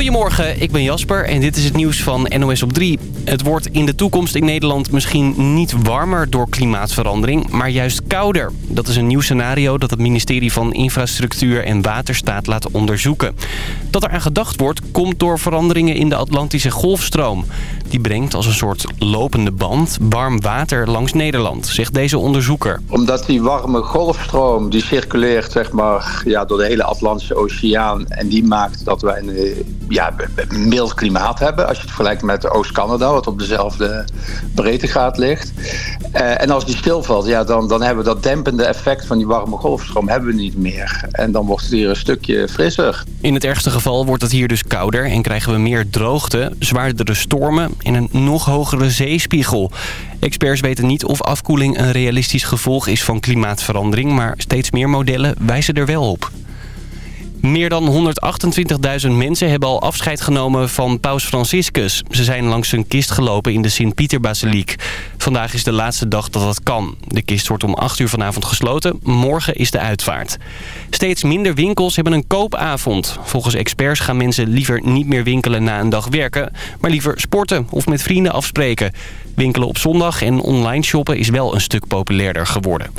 Goedemorgen, ik ben Jasper en dit is het nieuws van NOS op 3. Het wordt in de toekomst in Nederland misschien niet warmer door klimaatverandering, maar juist kouder. Dat is een nieuw scenario dat het ministerie van Infrastructuur en Waterstaat laat onderzoeken. Dat er aan gedacht wordt, komt door veranderingen in de Atlantische golfstroom. Die brengt als een soort lopende band warm water langs Nederland, zegt deze onderzoeker. Omdat die warme golfstroom die circuleert zeg maar, ja, door de hele Atlantische Oceaan en die maakt dat wij een eh, ja, mild klimaat hebben. Als je het vergelijkt met Oost-Canada, wat op dezelfde breedtegraad ligt. Uh, en als die stilvalt, ja, dan, dan hebben we dat dempende effect van die warme golfstroom hebben we niet meer. En dan wordt het hier een stukje frisser. In het ergste geval wordt het hier dus kouder en krijgen we meer droogte, zwaardere stormen en een nog hogere zeespiegel. Experts weten niet of afkoeling een realistisch gevolg is van klimaatverandering, maar steeds meer modellen wijzen er wel op. Meer dan 128.000 mensen hebben al afscheid genomen van paus Franciscus. Ze zijn langs zijn kist gelopen in de Sint-Pieterbasiliek. Vandaag is de laatste dag dat dat kan. De kist wordt om 8 uur vanavond gesloten. Morgen is de uitvaart. Steeds minder winkels hebben een koopavond. Volgens experts gaan mensen liever niet meer winkelen na een dag werken... maar liever sporten of met vrienden afspreken. Winkelen op zondag en online shoppen is wel een stuk populairder geworden.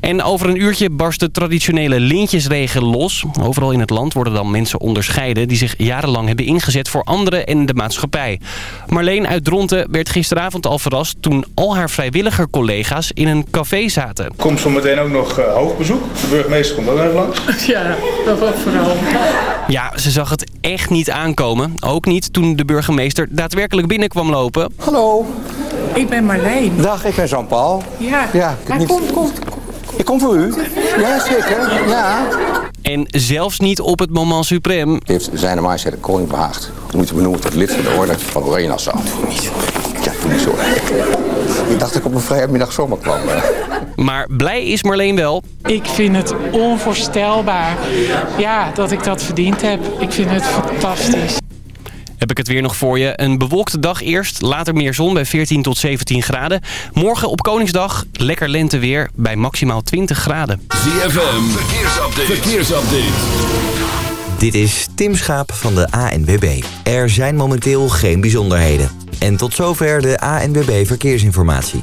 En over een uurtje barst de traditionele lintjesregen los. Overal in het land worden dan mensen onderscheiden... die zich jarenlang hebben ingezet voor anderen en de maatschappij. Marleen uit Dronten werd gisteravond al verrast... toen al haar vrijwilliger collega's in een café zaten. Komt zo meteen ook nog uh, hoogbezoek. De burgemeester komt ook even langs. Ja, dat ook vooral. Ja, ze zag het echt niet aankomen. Ook niet toen de burgemeester daadwerkelijk binnenkwam lopen. Hallo. Ik ben Marleen. Dag, ik ben Jean-Paul. Ja, ja maar niet... kom, kom, ik kom voor u. Ja, zeker. Ja. En zelfs niet op het moment suprem. Heeft zijn majesteit de koning behaagd. We moeten benoemen tot lid van de orde van Oranje Nassau. Ja, doe niet zo. Ik dacht dat ik op een vrijdagmiddag zomaar kwam. Maar blij is Marleen wel. Ik vind het onvoorstelbaar ja, dat ik dat verdiend heb. Ik vind het fantastisch. Heb ik het weer nog voor je. Een bewolkte dag eerst, later meer zon bij 14 tot 17 graden. Morgen op Koningsdag lekker lenteweer bij maximaal 20 graden. ZFM, verkeersupdate. verkeersupdate. Dit is Tim Schaap van de ANWB. Er zijn momenteel geen bijzonderheden. En tot zover de ANWB Verkeersinformatie.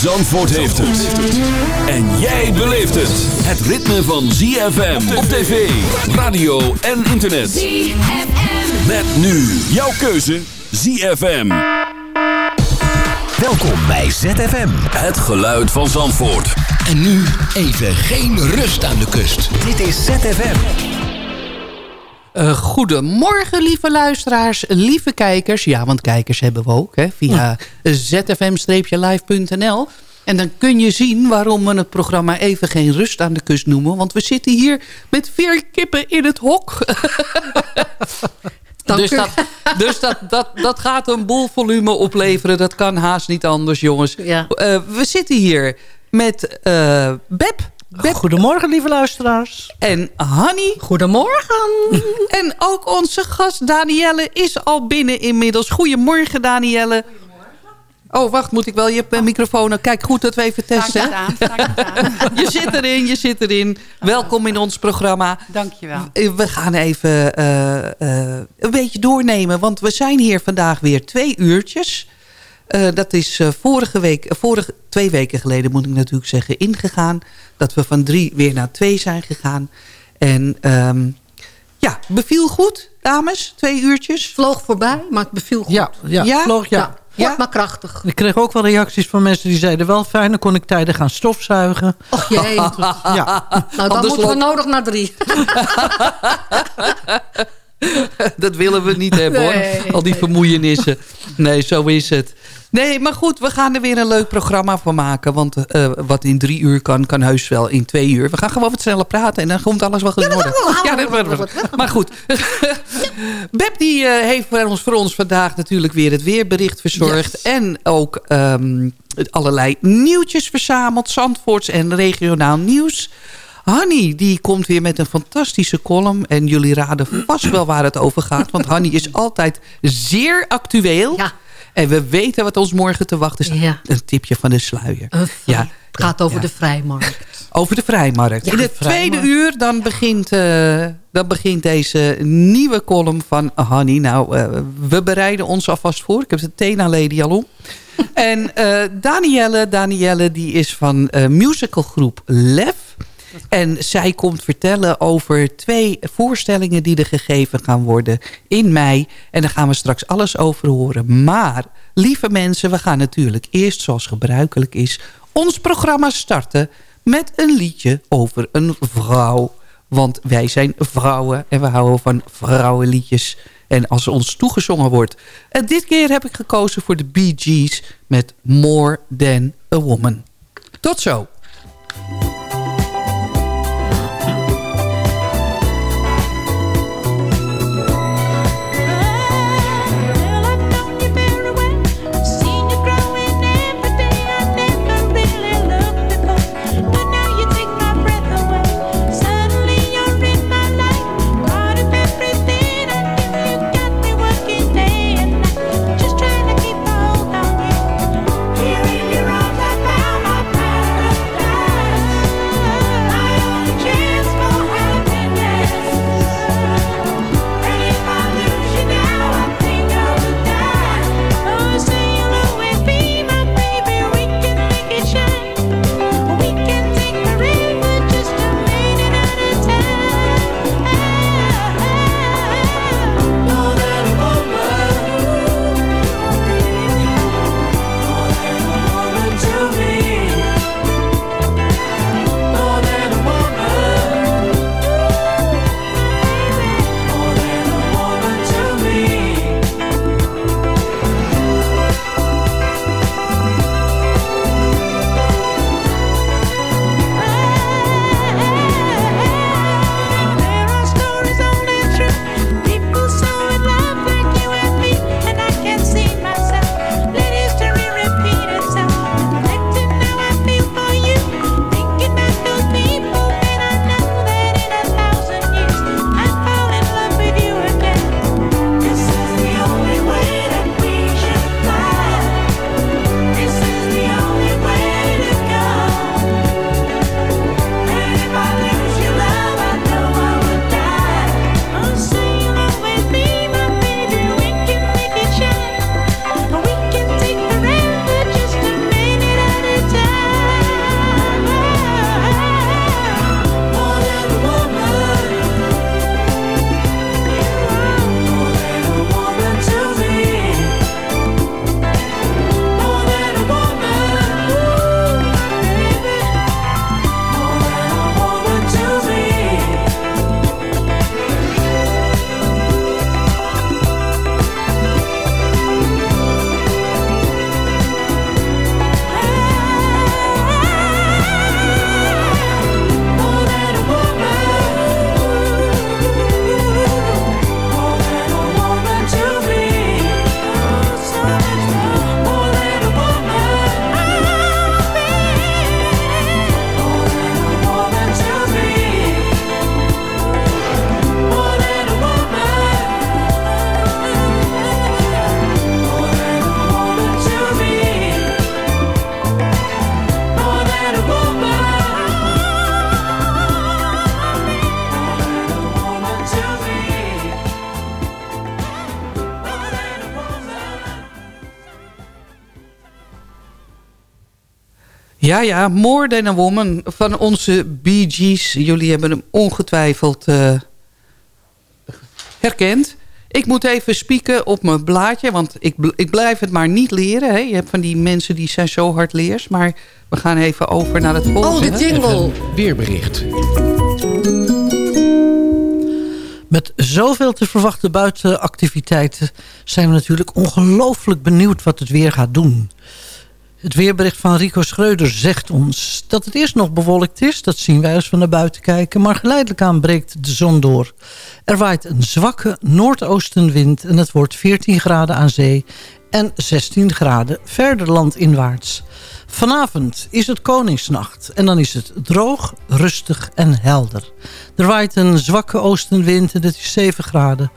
Zandvoort heeft het. En jij beleeft het. Het ritme van ZFM op tv, radio en internet. ZFM. Met nu jouw keuze ZFM. Welkom bij ZFM. Het geluid van Zandvoort. En nu even geen rust aan de kust. Dit is ZFM. Uh, goedemorgen, lieve luisteraars, lieve kijkers. Ja, want kijkers hebben we ook, hè, via zfm-live.nl. En dan kun je zien waarom we het programma even geen rust aan de kust noemen. Want we zitten hier met vier kippen in het hok. dus dat, dus dat, dat, dat gaat een boel volume opleveren. Dat kan haast niet anders, jongens. Ja. Uh, we zitten hier met uh, Beb. Beb. Goedemorgen, lieve luisteraars. En Hanny. Goedemorgen. En ook onze gast Danielle is al binnen inmiddels. Goedemorgen, Danielle. Oh, wacht, moet ik wel je microfoon... Kijk, goed dat we even testen. Sta aan, aan. je zit erin, je zit erin. Welkom in ons programma. Dankjewel. We gaan even uh, uh, een beetje doornemen. Want we zijn hier vandaag weer twee uurtjes. Uh, dat is vorige week, vorige, twee weken geleden moet ik natuurlijk zeggen, ingegaan. Dat we van drie weer naar twee zijn gegaan. En um, ja, beviel goed, dames? Twee uurtjes? Vloog voorbij, maar het beviel goed. Ja, ja, ja? vloog ja. ja. Ja? maar krachtig. Ik kreeg ook wel reacties van mensen die zeiden... wel fijn, dan kon ik tijden gaan stofzuigen. Och jee. ja. Nou, dan moeten we nodig naar drie. dat willen we niet hebben, nee, hoor. Al die nee. vermoeienissen. Nee, zo is het. Nee, maar goed, we gaan er weer een leuk programma van maken. Want uh, wat in drie uur kan, kan heus wel in twee uur. We gaan gewoon wat sneller praten en dan komt alles wel goed in orde. Ja, dat, maar goed. Beb die uh, heeft voor ons, voor ons vandaag natuurlijk weer het weerbericht verzorgd. Yes. En ook um, allerlei nieuwtjes verzameld. Zandvoorts en regionaal nieuws. Hanny, die komt weer met een fantastische column. En jullie raden vast wel waar het over gaat. Want Hanny is altijd zeer actueel. Ja. En we weten wat ons morgen te wachten is. Ja. Een tipje van de sluier. ja. Het gaat over ja. de vrijmarkt. Over de vrijmarkt. In het tweede uur dan begint, uh, dan begint deze nieuwe column van Hanny. Nou, uh, we bereiden ons alvast voor. Ik heb de Tena Lady al om. en uh, Danielle, Danielle die is van musicalgroep Lef. En zij komt vertellen over twee voorstellingen die er gegeven gaan worden in mei. En daar gaan we straks alles over horen. Maar, lieve mensen, we gaan natuurlijk eerst zoals gebruikelijk is... ons programma starten met een liedje over een vrouw. Want wij zijn vrouwen en we houden van vrouwenliedjes. En als ons toegezongen wordt. En dit keer heb ik gekozen voor de Gees met More Than a Woman. Tot zo. Ja, ja, More Than a Woman van onze Bee Gees. Jullie hebben hem ongetwijfeld uh, herkend. Ik moet even spieken op mijn blaadje, want ik, ik blijf het maar niet leren. Hè. Je hebt van die mensen die zijn zo hard leers. Maar we gaan even over naar het volgende. Oh, de jingle. Weerbericht. Met zoveel te verwachten buitenactiviteiten zijn we natuurlijk ongelooflijk benieuwd wat het weer gaat doen. Het weerbericht van Rico Schreuder zegt ons dat het eerst nog bewolkt is. Dat zien wij als we naar buiten kijken. Maar geleidelijk aan breekt de zon door. Er waait een zwakke noordoostenwind en het wordt 14 graden aan zee en 16 graden verder landinwaarts. Vanavond is het Koningsnacht en dan is het droog, rustig en helder. Er waait een zwakke oostenwind en het is 7 graden.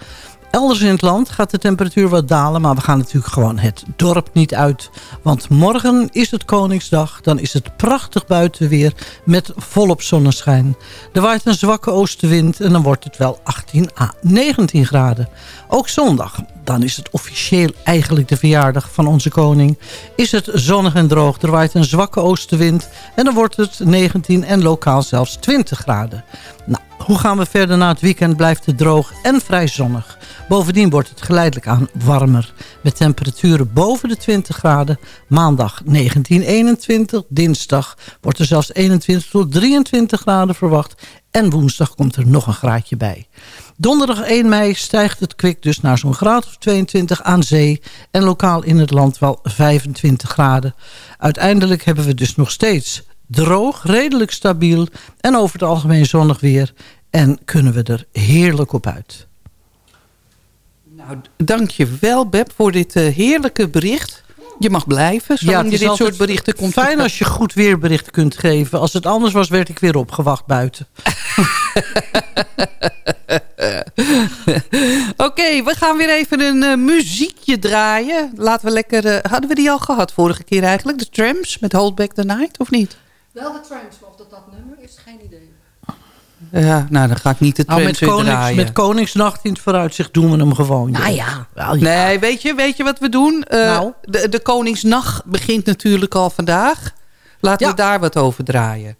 Elders in het land gaat de temperatuur wat dalen... maar we gaan natuurlijk gewoon het dorp niet uit. Want morgen is het Koningsdag. Dan is het prachtig buitenweer met volop zonneschijn. Er waait een zwakke oostenwind en dan wordt het wel 18 à 19 graden. Ook zondag, dan is het officieel eigenlijk de verjaardag van onze koning... is het zonnig en droog. Er waait een zwakke oostenwind en dan wordt het 19 en lokaal zelfs 20 graden. Nou, hoe gaan we verder na het weekend? Blijft het droog en vrij zonnig. Bovendien wordt het geleidelijk aan warmer. Met temperaturen boven de 20 graden. Maandag 19, 21. Dinsdag wordt er zelfs 21 tot 23 graden verwacht. En woensdag komt er nog een graadje bij. Donderdag 1 mei stijgt het kwik dus naar zo'n graad of 22 aan zee... en lokaal in het land wel 25 graden. Uiteindelijk hebben we dus nog steeds droog, redelijk stabiel... en over het algemeen zonnig weer. En kunnen we er heerlijk op uit. Nou, dank je wel, Beb, voor dit uh, heerlijke bericht. Je mag blijven, zolang je dit soort berichten komt. Fijn als je goed weerberichten kunt geven. Als het anders was, werd ik weer opgewacht buiten. Oké, okay, we gaan weer even een uh, muziekje draaien. Laten we lekker... Uh, hadden we die al gehad vorige keer eigenlijk? De Trams met Hold Back the Night, of niet? Wel de Trams, of dat dat nummer is, geen idee. Ja, nou dan ga ik niet de nou, met, konings, draaien. met Koningsnacht in het vooruitzicht doen we hem gewoon. Nou ja. Wel, ja. Nee, weet je, weet je wat we doen? Uh, nou. de, de Koningsnacht begint natuurlijk al vandaag. Laten ja. we daar wat over draaien.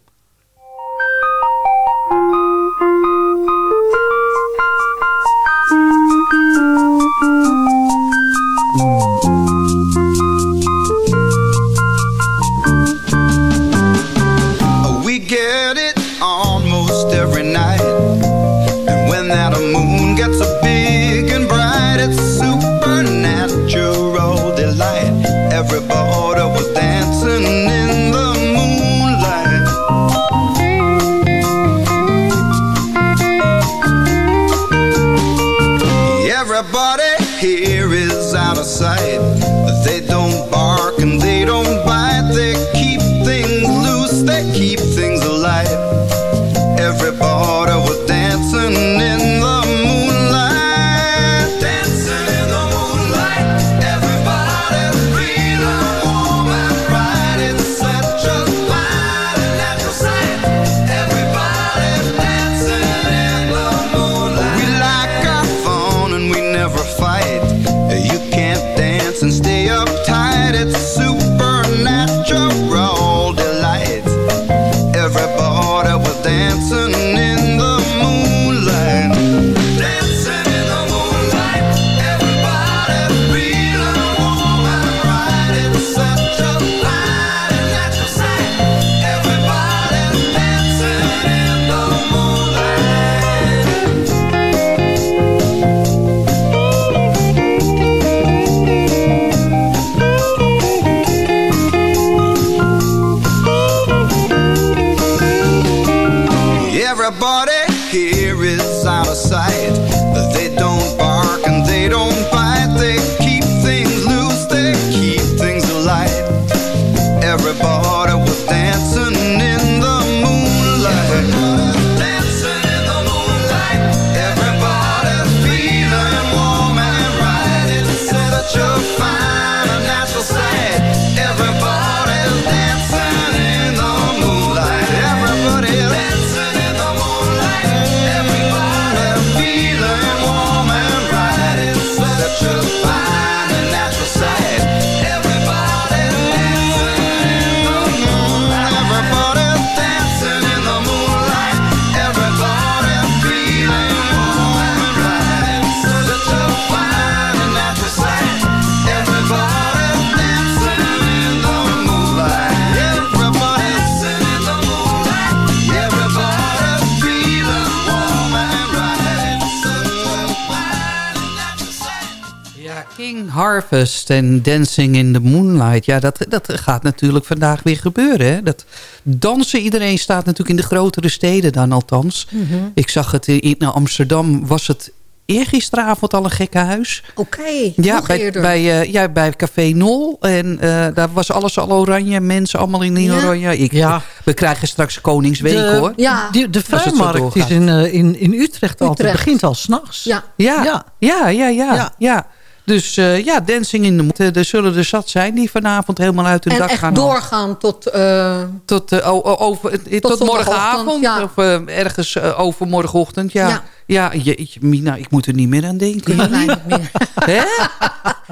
En Dancing in the Moonlight. Ja, dat, dat gaat natuurlijk vandaag weer gebeuren. Hè? Dat dansen, iedereen staat natuurlijk in de grotere steden dan althans. Mhm. Ik zag het in, in Amsterdam, was het eergisteravond al een gekke huis. Oké, Ja, nog bij, eerder. bij, eh, ja, bij Café Nol. En eh, daar was alles al oranje. Mensen allemaal in Ja? oranje. Ik, Ja. We krijgen straks Koningsweek de, hoor. Ja. De het vrijmarkt doorgaat. is in, eh, in, in Utrecht, altijd. Utrecht. begint al s'nachts. Ja. Ja, Ja. ja, ja, ja. ja, Ja. Dus eh, ja, Dancing in the Moon. Er zullen er zat zijn die vanavond helemaal uit hun En dak echt gaan. doorgaan tot... eh, Tot, eh, over, eh, tot, morgenavond. ja. Of eh, ergens eh, over morgenochtend. Ja, Ja. ja. jeetje, Mina, ik moet er niet meer aan denken. wij niet meer. Hè?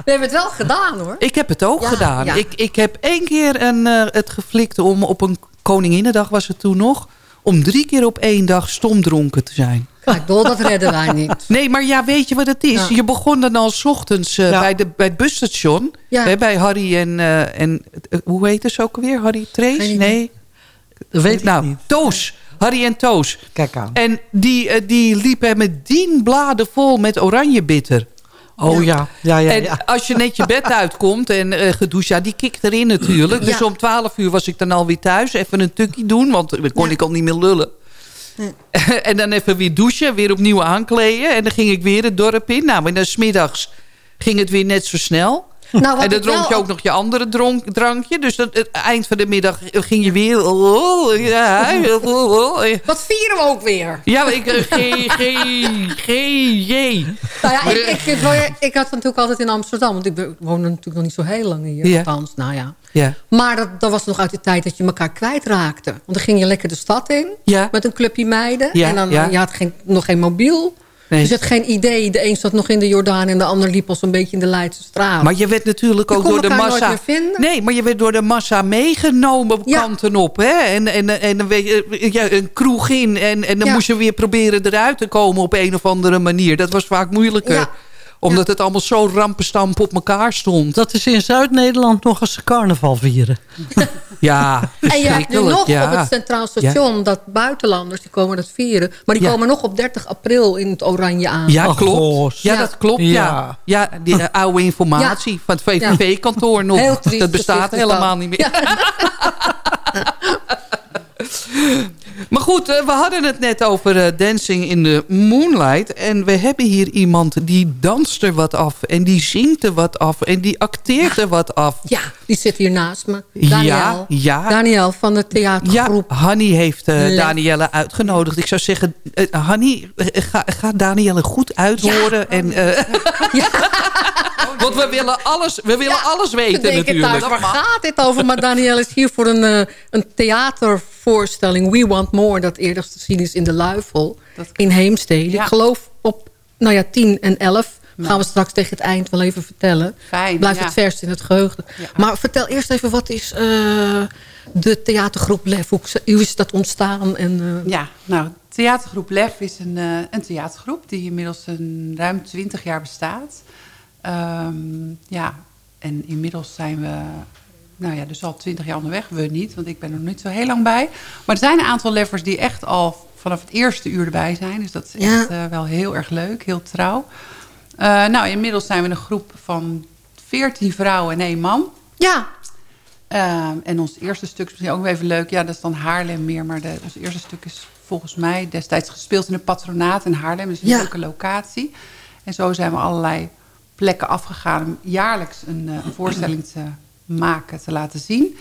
We hebben het wel gedaan hoor. Ik heb het ook Ja, gedaan. Ik, ik heb één keer een, eh, het geflikt om op een Koninginnedag was het toen nog... om drie keer op één dag stomdronken te zijn. Kijk, Dol, dat redden wij niet. Nee, maar ja, weet je wat het is? Ja. Je begon dan al 's ochtends eh, Ja. bij, de, bij het busstation. Ja. Hè, bij Harry en... eh, en eh, hoe heet het ook alweer? Harry idee. Nee. Dat weet ik nou, niet. Toos. Harry en Toos. Kijk aan. En die, die liepen met tien bladen vol met oranje bitter. Oh ja, ja, ja. en ja. als je net je bed uitkomt en eh gedoucht, ja, die kikt erin natuurlijk. Dus om 12 uur was ik dan alweer thuis. Even een tukkie doen, want dan kon Ja. ik al niet meer lullen. en dan even weer douchen, weer opnieuw aankleden. En dan ging ik weer het dorp in. Nou, en dan smiddags ging het weer net zo snel. Nou, en dan dronk je ook nog je andere dronk, drankje. Dus dat, het eind van de middag ging je weer... Oh, ja, oh, Wat vieren we ook weer? ja, ik... eh, G, G, G, J. Nou ja, ik, had natuurlijk altijd in Amsterdam. Want ik woonde natuurlijk nog niet zo heel lang hier. Ja. Nou ja. Ja. Maar dat, dat was nog uit de tijd dat je elkaar kwijtraakte. Want dan ging je lekker de stad in. Ja. Met een clubje meiden. Ja, en dan ja. je had geen, nog geen mobiel. Nee. Dus je had geen idee. De een zat nog in de Jordaan en de ander liep al zo'n beetje in de Leidse straat. Maar je werd natuurlijk Je ook door de massa... Nee, maar je werd door de massa meegenomen Ja. kanten op. Hè? En, en, en dan weet je, ja, een kroeg in. En, en dan Ja. moest je weer proberen eruit te komen op een of andere manier. Dat was vaak moeilijker. Ja. Omdat het allemaal zo rampenstamp op elkaar stond. Dat is in Zuid-Nederland nog als ze carnaval vieren. Ja, En je hebt nu nog ja. op het Centraal Station dat buitenlanders die komen dat vieren. Maar die Ja. komen nog op 30 april in het oranje aan. Ja, Ach, klopt. Goos. Ja, Ja. dat klopt. Ja, Ja. ja die eh, oude informatie van het VVV-kantoor nog. Heel triest dat bestaat helemaal niet meer. Maar goed, eh, we hadden het net over eh, Dancing in the Moonlight. En we hebben hier iemand die danst er wat af. En die zingt er wat af. En die acteert er wat af. Ja, die zit hier naast me. Daniel. Ja, ja. Daniel van de Ja, theatergroep. Hanny heeft eh. Danielle uitgenodigd. Ik zou zeggen, Hanny, ga, ga Danielle goed uithoren. En, eh, Want we willen alles, we willen Ja, alles weten natuurlijk. waar gaat dit over? Maar Daniel is hier voor een, een theatervoorstelling. We Want More, dat eerder te zien is in de Luifel. In Heemstede. Ik geloof op nou ja, 10 en 11. Gaan we straks tegen het eind wel even vertellen. Fijn, Blijft ja. het verst in het geheugen. Maar vertel eerst even, wat is eh, de theatergroep Lef? Hoe, hoe is dat ontstaan? En, eh, Ja, nou, theatergroep LEF is een, eh, een theatergroep die inmiddels een ruim 20 jaar bestaat. Ehm, ja, en inmiddels zijn we, nou ja, dus al 20 jaar onderweg. We niet, want ik ben er nog niet zo heel lang bij. Maar er zijn een aantal leffers die echt al vanaf het eerste uur erbij zijn. Dus dat is Ja. echt eh, wel heel erg leuk, heel trouw. Eh, nou, inmiddels zijn we een groep van 14 vrouwen en één man. Ja. Ehm, en ons eerste stuk is misschien ook even leuk. Ja, dat is dan Haarlem meer. Maar de, ons eerste stuk is volgens mij destijds gespeeld in een patronaat in Haarlem. Dus een Ja. leuke locatie. En zo zijn we allerlei plekken afgegaan om jaarlijks een, eh, een voorstelling te maken, te laten zien.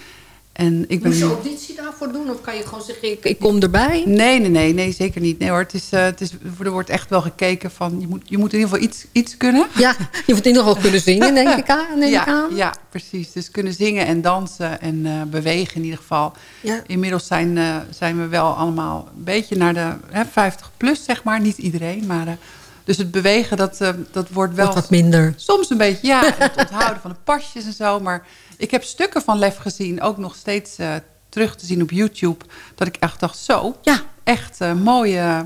En ik ben Moet je auditie daarvoor doen? Of kan je gewoon zeggen, ik, ik kom erbij? Nee, nee, nee, nee, zeker niet. Nee hoor, het is, eh, het is, er wordt echt wel gekeken van, je moet, je moet in ieder geval iets, iets kunnen. Ja, je moet in ieder geval kunnen zingen, denk ik aan. Neem ja, ik aan. ja, precies. Dus kunnen zingen en dansen en eh, bewegen in ieder geval. Ja. Inmiddels zijn, eh, zijn we wel allemaal een beetje naar de hè, 50 plus, zeg maar. Niet iedereen, maar... dus het bewegen, dat, eh, dat wordt wel... Wordt wat minder. Soms een beetje, ja. Het onthouden van de pasjes en zo. Maar ik heb stukken van Lef gezien, ook nog steeds eh, terug te zien op YouTube. Dat ik echt dacht, zo, ja. echt eh, mooie,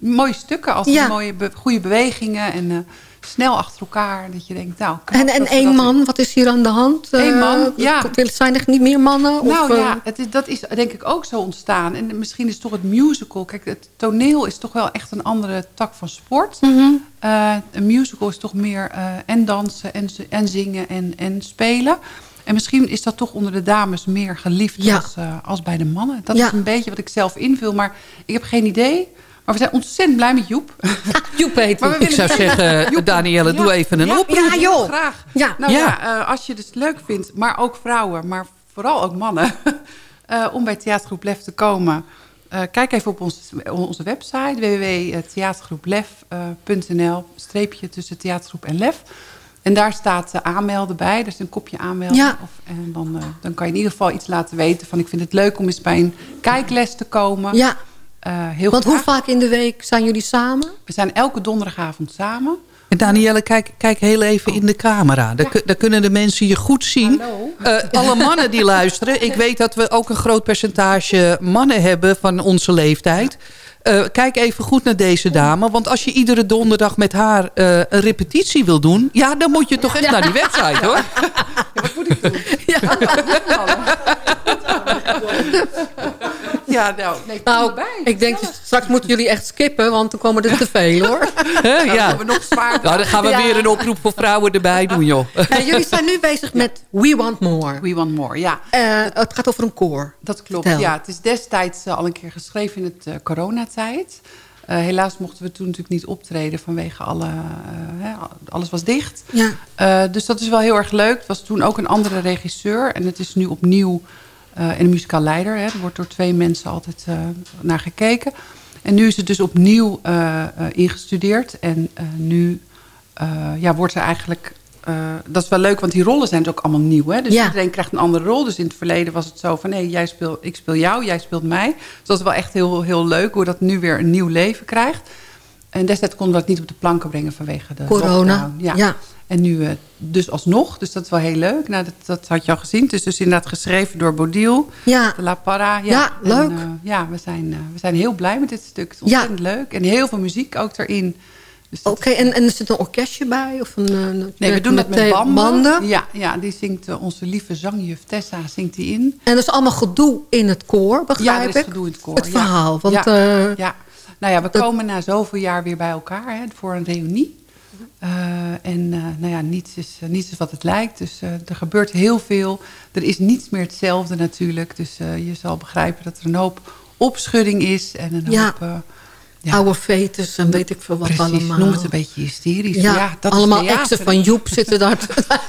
mooie stukken. Als Ja. mooie, be- goede bewegingen. En, snel achter elkaar. Dat je denkt, nou... En, en één dat- man, wat is hier aan de hand? Eén Eh, man, ja. Zijn er niet meer mannen? Nou eh, ja, het is, dat is denk ik ook zo ontstaan. En misschien is toch het musical. Kijk, het toneel is toch wel echt een andere tak van sport. Mhm. Eh, een musical is toch meer eh, en dansen en, en zingen en, en spelen. En misschien is dat toch onder de dames meer geliefd Ja. als, eh, als bij de mannen. Dat Ja. is een beetje wat ik zelf invul. Maar ik heb geen idee. Maar we zijn ontzettend blij met Joep. Joep heet Maar we Ik zou zeggen, Joep, Danielle, doe even een ja, oproep. Ja, joh. Graag. Ja. Nou Ja. ja, eh, als je het leuk vindt, maar ook vrouwen, maar vooral ook mannen, eh, om bij Theatergroep Lef te komen. eh, kijk even op ons, onze website www.theatergroeplef.nl streepje tussen theatergroep en lef. En daar staat eh, aanmelden bij. Er is een kopje aanmelden. Ja. Of, en dan, eh, dan kan je in ieder geval iets laten weten van ik vind het leuk om eens bij een kijkles te komen. Ja, Eh, heel want hoe vaak in de week zijn jullie samen? We zijn elke donderdagavond samen. En Danielle, kijk, kijk heel even in de camera. Daar, daar kunnen de mensen je goed zien. Hallo. Eh, alle mannen die luisteren. Ik weet dat we ook een groot percentage mannen hebben van onze leeftijd. Eh, kijk even goed naar deze dame. Want als je iedere donderdag met haar eh, een repetitie wil doen... ja, dan moet je toch echt naar die website, hoor. Ja, nou, nee, kom Nou, erbij. ik denk straks moeten jullie echt skippen, want dan komen er te veel hoor. Hè, ja. we nog zwaar. Nou, dan gaan we Ja. weer een oproep voor vrouwen erbij doen, joh. Hey, jullie zijn nu bezig met We Want More. We Want More, ja. Eh, het gaat over een koor. Dat klopt, Vertel. ja. Het is destijds eh, al een keer geschreven in het eh, coronatijd. Eh, helaas mochten we toen natuurlijk niet optreden vanwege alle, hè, alles was dicht. Ja. Eh, dus dat is wel heel erg leuk. Het was toen ook een andere regisseur. En het is nu opnieuw en een muzikaal leider. Hè. Er wordt door twee mensen altijd eh, naar gekeken. En nu is het dus opnieuw eh, eh, ingestudeerd. En eh, nu eh, ja, wordt er eigenlijk... eh, dat is wel leuk, want die rollen zijn dus ook allemaal nieuw. Hè? Dus Ja. iedereen krijgt een andere rol. Dus in het verleden was het zo van... nee, jij speel, ik speel jou, jij speelt mij. Dus dat is wel echt heel, heel leuk hoe dat nu weer een nieuw leven krijgt. En destijds konden we dat niet op de planken brengen vanwege de Corona. Ja. ja. En nu eh, dus alsnog, dus dat is wel heel leuk. Nou, dat, dat had je al gezien. Het is dus inderdaad geschreven door Bodil, Ja. de La Parra. Ja, Ja, En, leuk. eh, ja, we zijn, eh, we zijn heel blij met dit stuk. Het is ontzettend leuk. En heel veel muziek ook erin. Dus dat Oké, en, en er zit een orkestje bij? Of een, Nee, we doen dat met banden. Ja, ja, die zingt onze lieve zangjuf Tessa zingt die in. En er is allemaal gedoe in het koor, begrijp ja, er is ik? gedoe in het koor. Het verhaal, want... ja. ja. Nou ja, we dat- komen na zoveel jaar weer bij elkaar hè, voor een reunie. Eh, en eh, nou ja, niets is, eh, niets is wat het lijkt. Dus er gebeurt heel veel. Er is niets meer hetzelfde natuurlijk. Dus je zal begrijpen dat er een hoop opschudding is. En een Ja. hoop... ja. Oude fetus en weet ik veel wat Precies, allemaal. noem het een beetje hysterisch. Ja, Ja, dat allemaal exen van Joep zitten daar. te-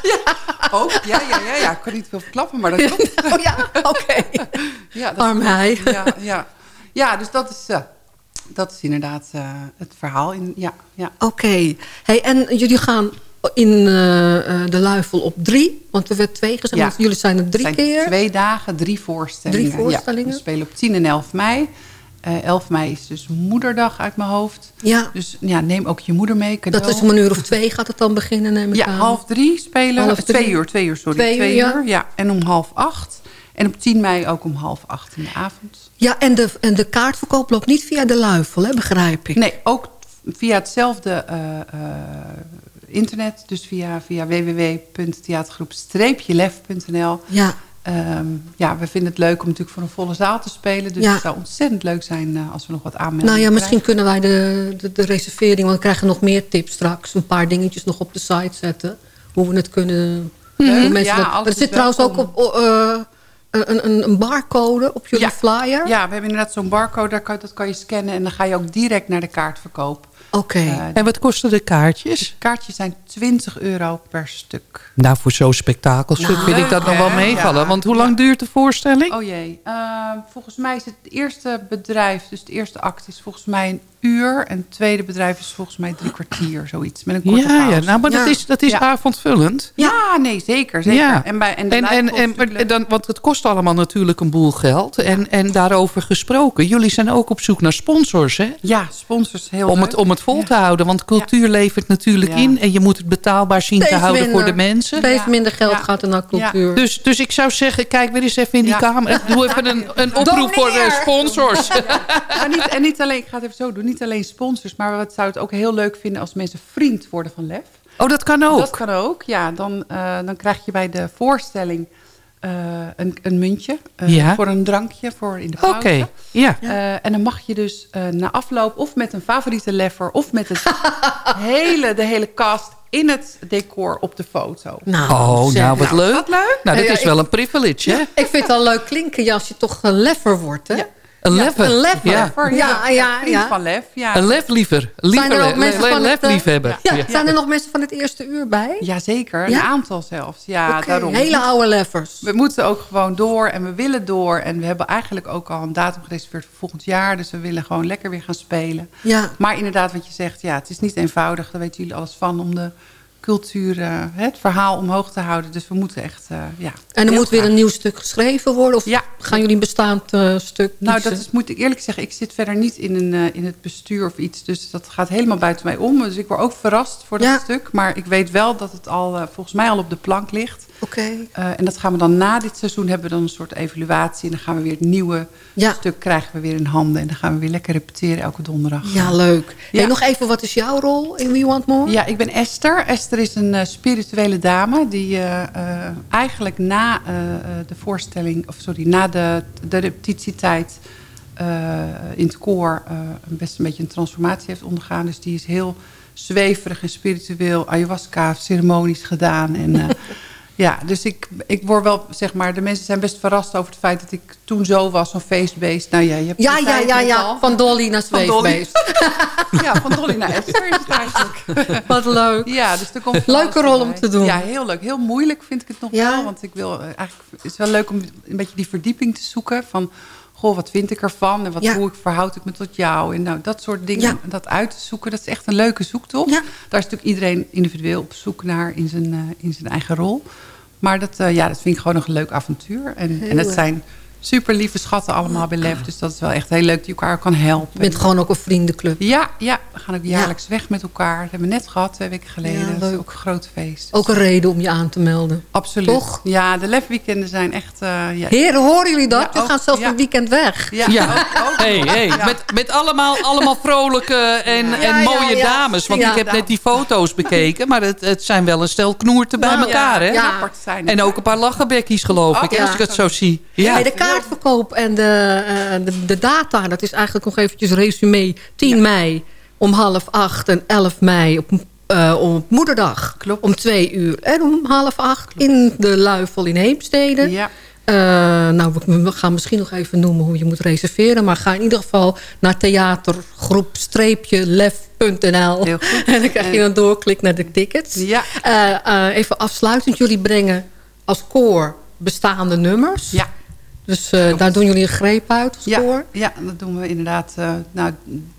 Ook, ja, ja, ja, ja. Ik kan niet veel verklappen, maar dat klopt. Oh ja, oké. Ja, Arm hij. Ja, ja. ja dus dat is, dat is inderdaad eh, het verhaal. In, ja, ja. Oké. Hey, en jullie gaan in eh, eh, de Luifel op drie. Want er werd twee gezegd. Ja. jullie zijn er drie zijn keer. Twee dagen, drie voorstellingen. Drie voorstellingen. Ja, we spelen op 10 en 11 mei. Eh 11 mei is dus moederdag uit mijn hoofd. Ja. Dus ja, neem ook je moeder mee. Cadeau. Dat is om een uur of twee gaat het dan beginnen, neem ik Ja, aan. half drie spelen. Half Twee uur, twee uur, sorry. Twee Twee, uur, ja. ja. En om half acht. En op 10 mei ook om half acht in de avond. Ja, en de, en de kaartverkoop loopt niet via de Luifel, hè, begrijp ik. Nee, ook via hetzelfde eh, eh, internet. Dus via, via www.theatergroep-lef.nl. Ja. Ehm, ja, we vinden het leuk om natuurlijk voor een volle zaal te spelen. Dus Ja. het zou ontzettend leuk zijn eh, als we nog wat aanmeldingen Nou ja, misschien kunnen wij de, de, de reservering... want we krijgen nog meer tips straks. Een paar dingetjes nog op de site zetten. Hoe we het kunnen... Mhm. mensen Ja, dat- er zit trouwens ook op, een, een, een barcode op jullie Ja. flyer. Ja, we hebben inderdaad zo'n barcode, daar kan, dat kan je scannen... en dan ga je ook direct naar de kaartverkoop. Oké. Eh, En wat kosten de kaartjes? kaartjes zijn 20 euro per stuk. Nou, voor zo'n spektakelstuk Nou, vind ik dat nog wel meevallen. Ja. Want hoe lang duurt de voorstelling? Oh jee. Ehm, volgens mij is het eerste bedrijf, dus de eerste act is volgens mij een uur. En het tweede bedrijf is volgens mij drie kwartier, zoiets. Met een korte Ja, ja, pauze. nou, maar dat is, dat is Ja. avondvullend. Ja, nee, zeker. zeker. Ja. En, bij, en, de En, dan, want het kost allemaal natuurlijk een boel geld. En, en daarover gesproken. Jullie zijn ook op zoek naar sponsors, hè? Ja, sponsors heel Om leuk. het, om het vol te houden. Want cultuur levert natuurlijk Ja. in. En je moet het betaalbaar zien te houden voor de mensen. Steeds Ja. minder geld Ja. gaat er naar cultuur. Dus, dus ik zou zeggen, kijk weer eens even in die Ja. kamer. Doe even een, een oproep voor eh, Doneer! sponsors. En niet, en niet alleen, ik ga het even zo doen, niet alleen sponsors, maar we zouden het ook heel leuk vinden als mensen vriend worden van Lef. Oh, dat kan ook? Dat kan ook, ja. Dan, eh, dan krijg je bij de voorstelling eh, een, een muntje eh, Ja. voor een drankje voor in de pauze. Oké, ja. Eh, en dan mag je dus eh, na afloop of met een favoriete leffer... of met het hele, de hele cast in het decor op de foto. Nou, oh, nou wat Nou, leuk. dat leuk? Nou, dat Ja, is ik- wel een privilege, hè? Ik vind het al leuk klinken ja, als je toch een leffer wordt, hè? Een Ja. Een. Ja. Ja, ja, Vriend ja. van Lef, ja. Een lefliever. Zijn Liever, er ook le- mensen le- van het, eh. Ja, Ja. zijn er nog mensen van het eerste uur bij? Jazeker, een Ja? aantal zelfs. Ja, daarom. hele oude leffers. We moeten ook gewoon door en we willen door. En we hebben eigenlijk ook al een datum gereserveerd voor volgend jaar. Dus we willen gewoon lekker weer gaan spelen. Ja. Maar inderdaad, wat je zegt, ja, het is niet eenvoudig. Daar weten jullie alles van om de cultuur, eh, het verhaal omhoog te houden. Dus we moeten echt, eh, ja. En er moet weer een nieuw stuk geschreven worden? Of Ja. gaan jullie een bestaand eh, stuk Nou, dat is, moet ik eerlijk zeggen, ik zit verder niet in, een, in het bestuur of iets. Dus dat gaat helemaal buiten mij om. Dus ik word ook verrast voor dat Ja. stuk. Maar ik weet wel dat het al volgens mij al op de plank ligt. Oké. Eh, en dat gaan we dan na dit seizoen hebben we dan een soort evaluatie. En dan gaan we weer het nieuwe Ja. stuk krijgen we weer in handen. En dan gaan we weer lekker repeteren elke donderdag. Ja, leuk. Ja. Hey, nog even, wat is jouw rol in We Want More? Ja, ik ben Esther. Esther is een eh, spirituele dame die eh, eigenlijk na de voorstelling, of sorry, na de, de repetitietijd in het koor best een beetje een transformatie heeft ondergaan. Dus die is heel zweverig en spiritueel, ayahuasca-ceremonies gedaan. En ja, dus ik, ik word wel, zeg maar, de mensen zijn best verrast over het feit dat ik toen zo was, zo'n feestbeest. Nou ja, je hebt Ja, ja, ja, ja. al. Van Dolly naar Van Dolly. Zweefbeest. Ja, van Dolly naar Esther is het eigenlijk. Wat leuk. Ja, dus er komt Leuke rol om te doen. Ja, heel leuk. Heel moeilijk vind ik het nog Ja. wel. Want ik wil eh, eigenlijk, het is wel leuk om een beetje die verdieping te zoeken. Van, goh, wat vind ik ervan? En wat, Ja. hoe ik, verhoud ik me tot jou? En nou, dat soort dingen, Ja. dat uit te zoeken. Dat is echt een leuke zoektocht. Daar is natuurlijk iedereen individueel op zoek naar in zijn, eh, in zijn eigen rol. Maar dat, eh, ja, dat vind ik gewoon nog een leuk avontuur. En, Heel en het erg. zijn super lieve schatten allemaal bij Lef. Dus dat is wel echt heel leuk dat je elkaar kan helpen. Je bent gewoon ook een vriendenclub. Ja, ja, we gaan ook jaarlijks weg met elkaar. Dat hebben we net gehad, twee weken geleden. Ja, dat is ook een groot feest. Ook een reden om je aan te melden. Absoluut. Toch? Ja, de lefweekenden zijn echt... eh ja. Heren, horen jullie dat? Ja, We ook- gaan zelfs ja. een weekend weg. Ja, Ja. ook- ook Hey, hey, Ja. met, met allemaal, allemaal vrolijke en, Ja, en mooie ja. dames. Want Ja. ik heb net die foto's bekeken. Maar het, het zijn wel een stel knoerten bij Nou, elkaar, hè? ja. Apart zijn. En ook een paar lachenbekkies, geloof Oh, ik, ja. als ik het zo zie. Ja. Hey, de kaartverkoop en de, eh, de, de data, dat is eigenlijk nog eventjes resume. 10 mei om half acht en 11 mei op, eh, op moederdag. Klopt. Om twee uur en om half acht in de Luifel in Heemstede. Ja. Eh, nou, we, gaan misschien nog even noemen hoe je moet reserveren. Maar ga in ieder geval naar theatergroep-lef.nl. En dan krijg je een doorklik naar de tickets. Ja. Even afsluitend. Jullie brengen als koor bestaande nummers. Ja. Dus eh, daar doen jullie een greep uit als Ja, koor? ja, dat doen we inderdaad. eh, nou,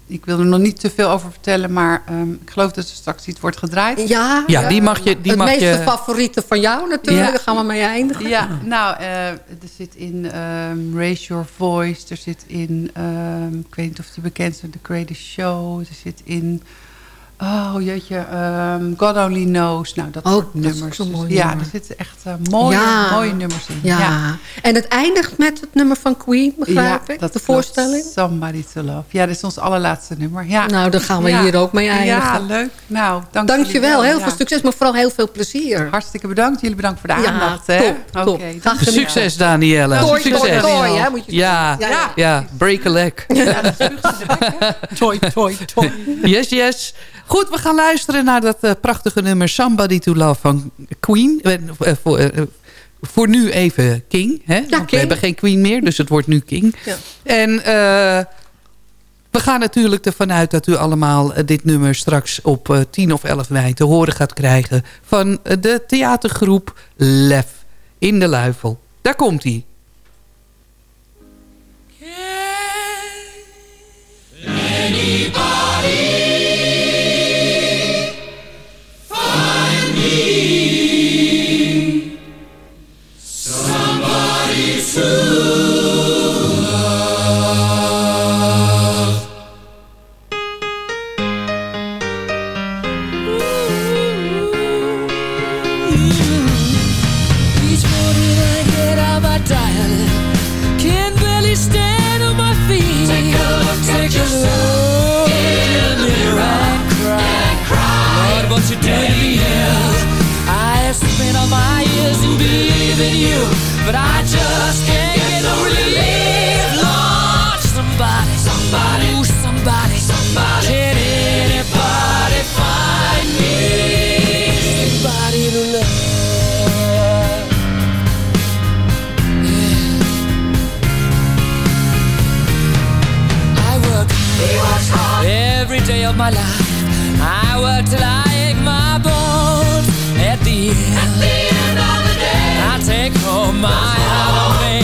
ik wil er nog niet te veel over vertellen, maar ehm, ik geloof dat er straks iets wordt gedraaid. Ja, Ja, die mag je... Die het mag meeste je favoriete van jou natuurlijk. Ja. Daar gaan we mee eindigen. Ja, nou, eh, er zit in ehm, Raise Your Voice. Er zit in, ehm, ik weet niet of die bekend is, The Greatest Show. Er zit in, oh jeetje, ehm, God Only Knows. Nou, dat Oh, soort dat is nummers. Dus mooi ja, nummer. er zitten echt eh, mooie, Ja. mooie nummers in. Ja. En het eindigt met het nummer van Queen, begrijp ik? dat de klopt. voorstelling? Somebody to Love. Ja, dat is ons allerlaatste nummer. Ja. Nou, daar gaan we Ja. hier ook mee eindigen. Ja, leuk. Nou, dank Dank je jullie wel. Heel Ja. veel succes, maar vooral heel veel plezier. Hartstikke bedankt. Jullie bedankt voor de Ja, aandacht. hè? top, Graag. Succes, Danielle. Toy, Succes. toy, toy, hè, moet je Ja, ja, Ja, break a leg. Toy, toy, toy. Yes, yes. Goed, we gaan luisteren naar dat eh, prachtige nummer Somebody to Love van Queen. Eh, eh, voor, voor nu even King. Hè? Want King. We hebben geen Queen meer, dus het wordt nu King. Ja. En eh, we gaan natuurlijk ervan uit dat u allemaal dit nummer straks op eh, 10 of 11 mei te horen gaat krijgen... van de theatergroep Lef in de Luifel. Daar komt hij. Each soon. Life. I work till I ache my bones. At the end, At the end of the day, I take home my holiday.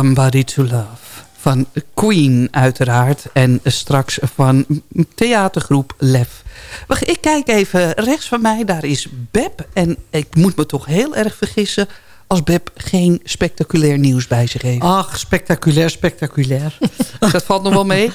Somebody to Love. Van Queen uiteraard. En straks van theatergroep Lef. Wacht, Ik kijk even rechts van mij. Daar is Beb. En ik moet me toch heel erg vergissen... als Beb geen spectaculair nieuws bij zich heeft. Ach, spectaculair, spectaculair. Dat valt nog wel mee?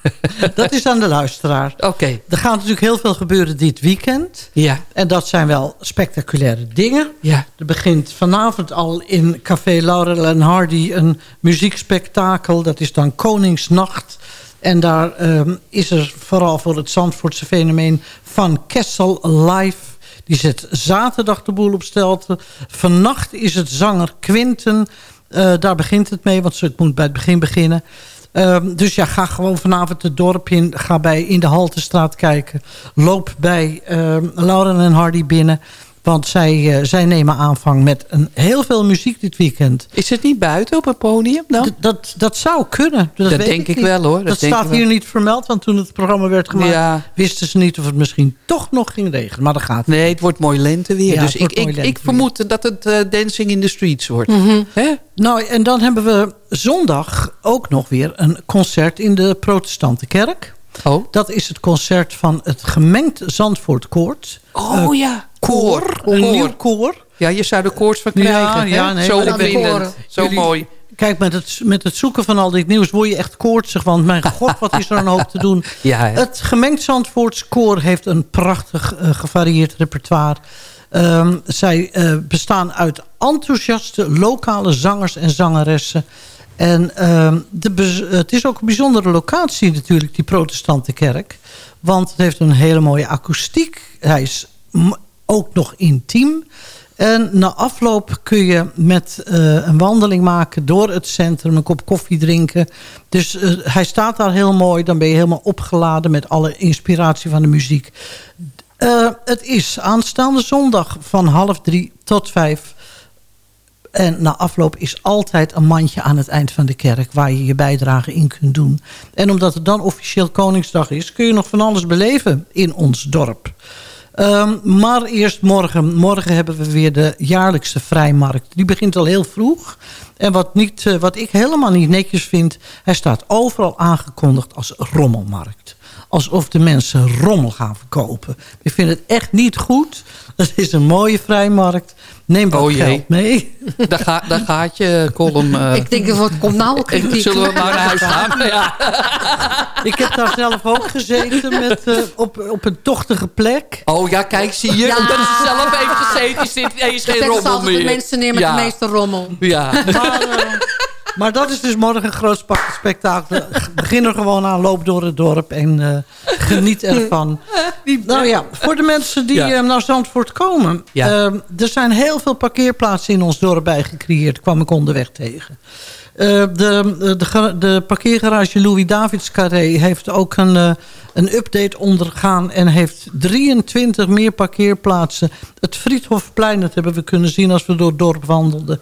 dat is aan de luisteraar. Oké. Er gaat natuurlijk heel veel gebeuren dit weekend. Ja. En dat zijn wel spectaculaire dingen. Ja. Er begint vanavond al in Café Laurel en Hardy een muziekspektakel. Dat is dan Koningsnacht. En daar ehm, is er vooral voor het Zandvoortse fenomeen van Kessel Live. Die zet zaterdag de boel op stelte. Vannacht is het zanger Quinten. Eh, daar begint het mee, want het moet bij het begin beginnen. Ehm, dus ja, ga gewoon vanavond het dorp in. Ga bij in de Haltestraat kijken. Loop bij ehm Lauren en Hardy binnen. Want zij, eh, zij nemen aanvang met een, heel veel muziek dit weekend. Is het niet buiten op het podium dan? D- dat, dat zou kunnen. Dat, Dat weet denk ik niet. wel, hoor. Dat Dat, denk staat ik wel. hier niet vermeld. Want toen het programma werd gemaakt... Ja. wisten ze niet of het misschien toch nog ging regenen. Maar dat gaat Nee, het wordt mooi lenteweer. Ja, dus ik, ik, vermoed dat het eh, Dancing in the Streets wordt. Hè? Nou, en dan hebben we zondag ook nog weer een concert in de protestante kerk. Oh. Dat is het concert van het gemengd Zandvoort Koord. Oh Eh, ja, koor. koor. Een Koor. nieuw koor. Ja, je zou er koorts van krijgen. Ja, ja, nee, Zo opwindend. Zo Jullie- mooi. Kijk, met het, met het zoeken van al dit nieuws word je echt koortsig. Want mijn god, wat is er een hoop te doen. Ja, hè? Het gemengd Zandvoorts koor heeft een prachtig eh, gevarieerd repertoire. Ehm, zij eh, bestaan uit enthousiaste lokale zangers en zangeressen. En ehm, de het is ook een bijzondere locatie natuurlijk, die protestante kerk. Want het heeft een hele mooie akoestiek. Hij is ook nog intiem. En na afloop kun je met eh, een wandeling maken door het centrum, een kop koffie drinken. Dus eh, hij staat daar heel mooi. Dan ben je helemaal opgeladen met alle inspiratie van de muziek. Eh, het is aanstaande zondag van half drie tot vijf. En na afloop is altijd een mandje aan het eind van de kerk... waar je je bijdrage in kunt doen. En omdat het dan officieel Koningsdag is... kun je nog van alles beleven in ons dorp. Ehm, maar eerst morgen. Morgen hebben we weer de jaarlijkse vrijmarkt. Die begint al heel vroeg. En wat, niet, eh, wat ik helemaal niet netjes vind... hij staat overal aangekondigd als rommelmarkt. Alsof de mensen rommel gaan verkopen. Ik vind het echt niet goed. Het is een mooie vrijmarkt. Neem wat Oh jee. geld mee. Daar, ga, daar gaat je column. eh. Ik denk, wat komt nou kritiek? Zullen we maar naar huis gaan? Ja. Ik heb daar zelf ook gezeten met, eh, op, op een tochtige plek. Oh ja, kijk, zie je. Ja. Omdat ze zelf heeft gezeten, is dit is geen rommel meer. de mensen neer met ja. de meeste rommel. Ja. Maar, eh, maar dat is dus morgen een groot spektakel. Begin er gewoon aan, loop door het dorp en eh, geniet ervan. Nou ja, voor de mensen die Ja. eh, naar Zandvoort komen. Ja. eh, er zijn heel veel parkeerplaatsen in ons dorp bijgecreëerd. Kwam ik onderweg tegen. Eh, de, de, de parkeergarage Louis Davids Carré heeft ook een, eh, een update ondergaan... en heeft 23 meer parkeerplaatsen. Het Friedhofplein, dat hebben we kunnen zien als we door het dorp wandelden...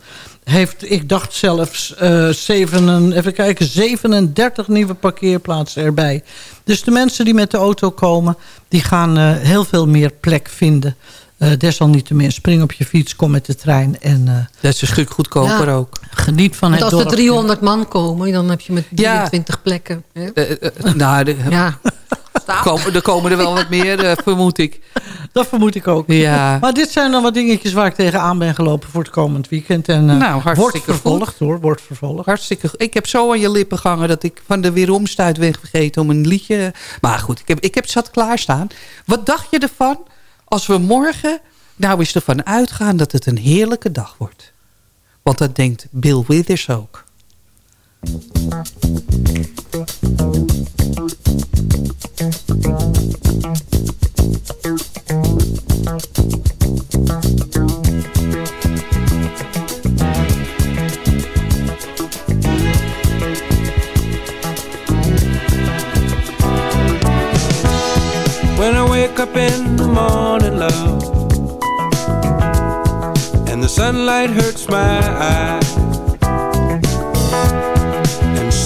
heeft, ik dacht zelfs, eh, zeven, en- even kijken, 37 nieuwe parkeerplaatsen erbij. Dus de mensen die met de auto komen... die gaan eh, heel veel meer plek vinden... Eh, desalniettemin, spring op je fiets, kom met de trein en eh, Dat is een stuk goedkoper Ja. ook. geniet van Want het als er dorp. 300 man komen, dan heb je met Ja. 23 plekken. Hè? Nou, de, Ja. Komen, er komen er wel wat meer, eh, vermoed ik. Dat vermoed ik ook. Ja. Maar dit zijn dan wat dingetjes waar ik tegenaan ben gelopen voor het komend weekend. En eh, Nou, hartstikke wordt goed. vervolgd hoor, wordt vervolgd. Hartstikke goed. Ik heb zo aan je lippen gehangen dat ik van de weeromstuit ben vergeten om een liedje... Maar goed, ik heb, ik heb het zat klaarstaan. Wat dacht je ervan als we morgen nou eens ervan uitgaan dat het een heerlijke dag wordt? Want dat denkt Bill Withers ook.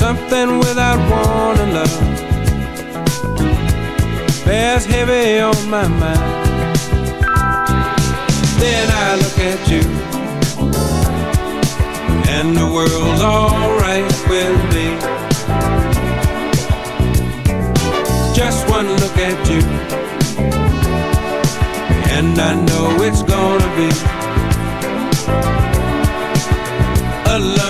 Something without warning, love, bears heavy on my mind. Then I look at you, and the world's alright with me. Just one look at you And I know it's gonna be A lovely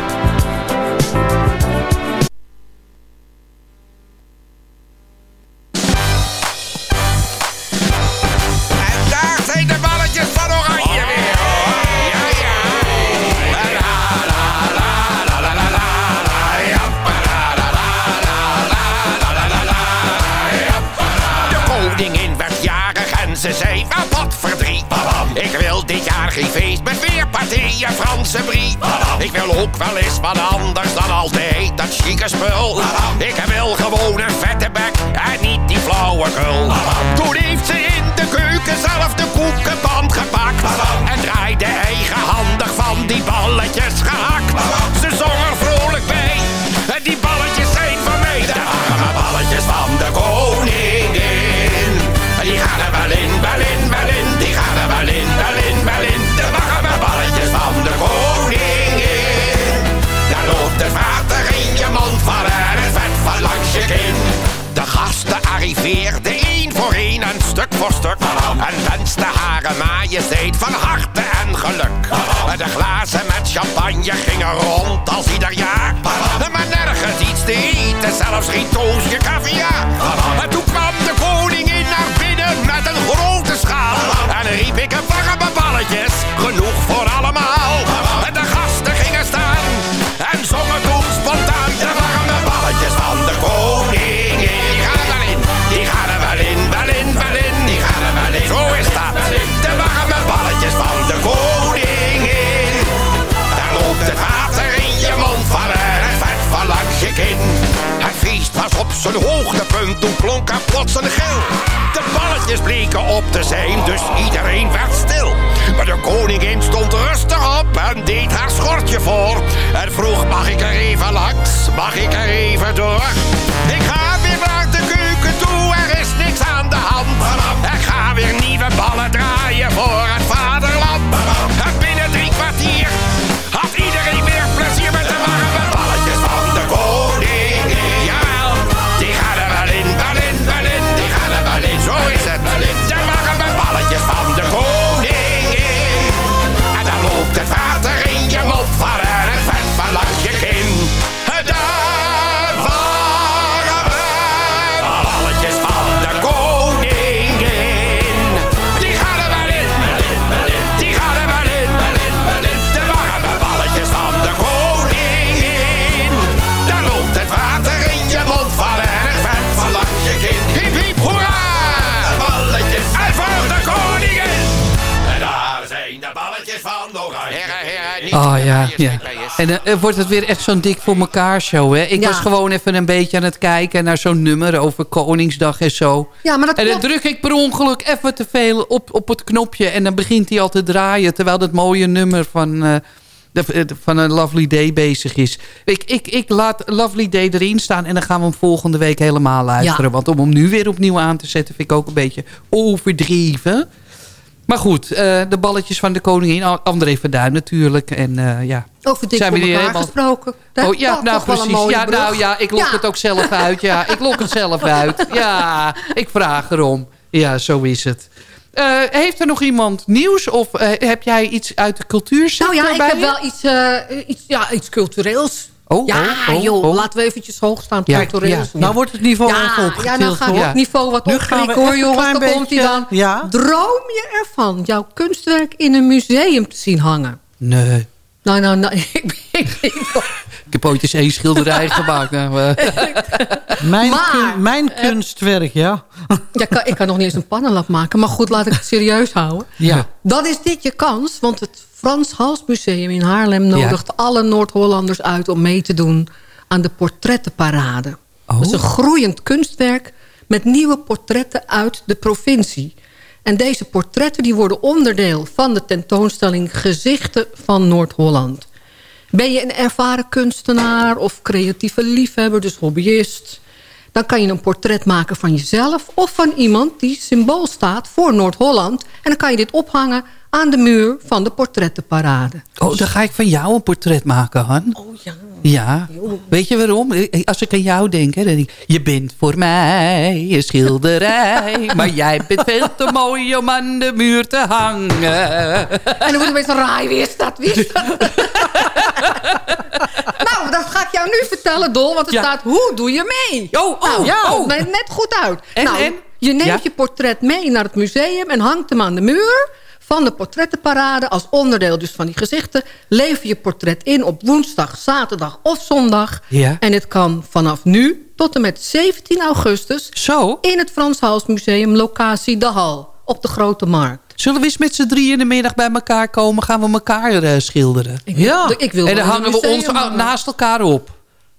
Wel eens wat anders dan altijd dat chique spul. Ik wil gewoon een vette bek en niet die flauwekul. Toen heeft ze in de keuken zelf de koekenband gepakt. En draaide eigenhandig van die balletjes gehakt. Stuk voor stuk. En wenste hare majesteit van harte en geluk. De glazen met champagne gingen rond als ieder jaar. Maar nergens iets te eten, zelfs geen toosje caviar. En toen kwam de koningin zijn hoogtepunt, toen klonk er plots een gil. De balletjes bleken op te zijn, dus iedereen werd stil. Maar de koningin stond rustig op en deed haar schortje voor. En vroeg, mag ik er even langs? Mag ik er even door? Ik ga weer naar de keuken toe, er is niks aan de hand. Ik ga weer nieuwe ballen draaien voor het vaderland. En binnen drie kwartier Oh ja, ja. En dan eh, wordt het weer echt zo'n dik voor elkaar show. Hè? Ik Ja. was gewoon even een beetje aan het kijken naar zo'n nummer over Koningsdag en zo. Ja, maar dat en dan klopt. druk ik per ongeluk even te veel op, op het knopje. En dan begint hij al te draaien. Terwijl dat mooie nummer van, eh, de, de- van een Lovely Day bezig is. Ik, ik, ik laat Lovely Day erin staan. En dan gaan we hem volgende week helemaal luisteren. Ja. Want om hem nu weer opnieuw aan te zetten... vind ik ook een beetje overdreven. Maar goed, eh, de balletjes van de koningin. André van Duin natuurlijk. En eh, ja... Over dik Zijn we hier helemaal- gesproken. Dat Oh ja, nou precies. Ja, brug. nou ja, ik lok Ja. het ook zelf uit. Ja, ik lok het zelf uit. Ja, ik vraag erom. Ja, zo is het. Eh, heeft er nog iemand nieuws? Of heb jij iets uit de cultuursector Nou ja, ik heb wel iets, iets, ja, iets cultureels. Oh, ja, oh, oh, joh, oh. laten we eventjes hoog staan Ja, ja. Nou wordt het niveau ja, even opgetild, Ja, nou gaat het niveau wat Nu gaan we opkrikken hoor, jongens. klein Dan komt hij beetje- dan. ja. Droom je ervan jouw kunstwerk in een museum te zien hangen? Nee. Nou, nou, nou, ik, ik, ik, Ik heb ooit eens één schilderij gemaakt. Nou, eh. Mijn, Maar, kun- mijn kunstwerk, ja. ja, kan, ik kan nog niet eens een pannenlap maken. Maar goed, laat ik het serieus houden. Ja. Dan is dit je kans, want het Frans Hals Museum in Haarlem nodigt alle Noord-Hollanders uit om mee te doen aan de portrettenparade. Dat is een groeiend kunstwerk met nieuwe portretten uit de provincie. En deze portretten die worden onderdeel van de tentoonstelling Gezichten van Noord-Holland. Ben je een ervaren kunstenaar of creatieve liefhebber, dus hobbyist... dan kan je een portret maken van jezelf of van iemand die symbool staat voor Noord-Holland. En dan kan je dit ophangen aan de muur van de portrettenparade. Oh, dan ga ik van jou een portret maken, Han. Oh ja. Ja, weet je waarom? Als ik aan jou denk, hè, dan denk ik... Je bent voor mij een schilderij. maar jij bent veel te mooi om aan de muur te hangen. En dan moeten mensen raaien, wie is dat? Wie is dat? nou, dat ga ik jou nu vertellen, Dol. Want er Ja. staat, hoe doe je mee? Oh, nou, ja. oh, net, net goed uit. En, nou, en? Je neemt Ja. je portret mee naar het museum en hangt hem aan de muur van de portrettenparade. Als onderdeel dus van die gezichten. Lever je portret in op woensdag, zaterdag of zondag. Ja. En het kan vanaf nu tot en met 17 augustus... Zo? in het Frans Hals Museum, locatie De Hal. Op de Grote Markt. Zullen we eens met z'n drieën in de middag bij elkaar komen? Gaan we elkaar eh, schilderen? Ik- Ja. ik wil en dan hangen we ons hangen. naast elkaar op.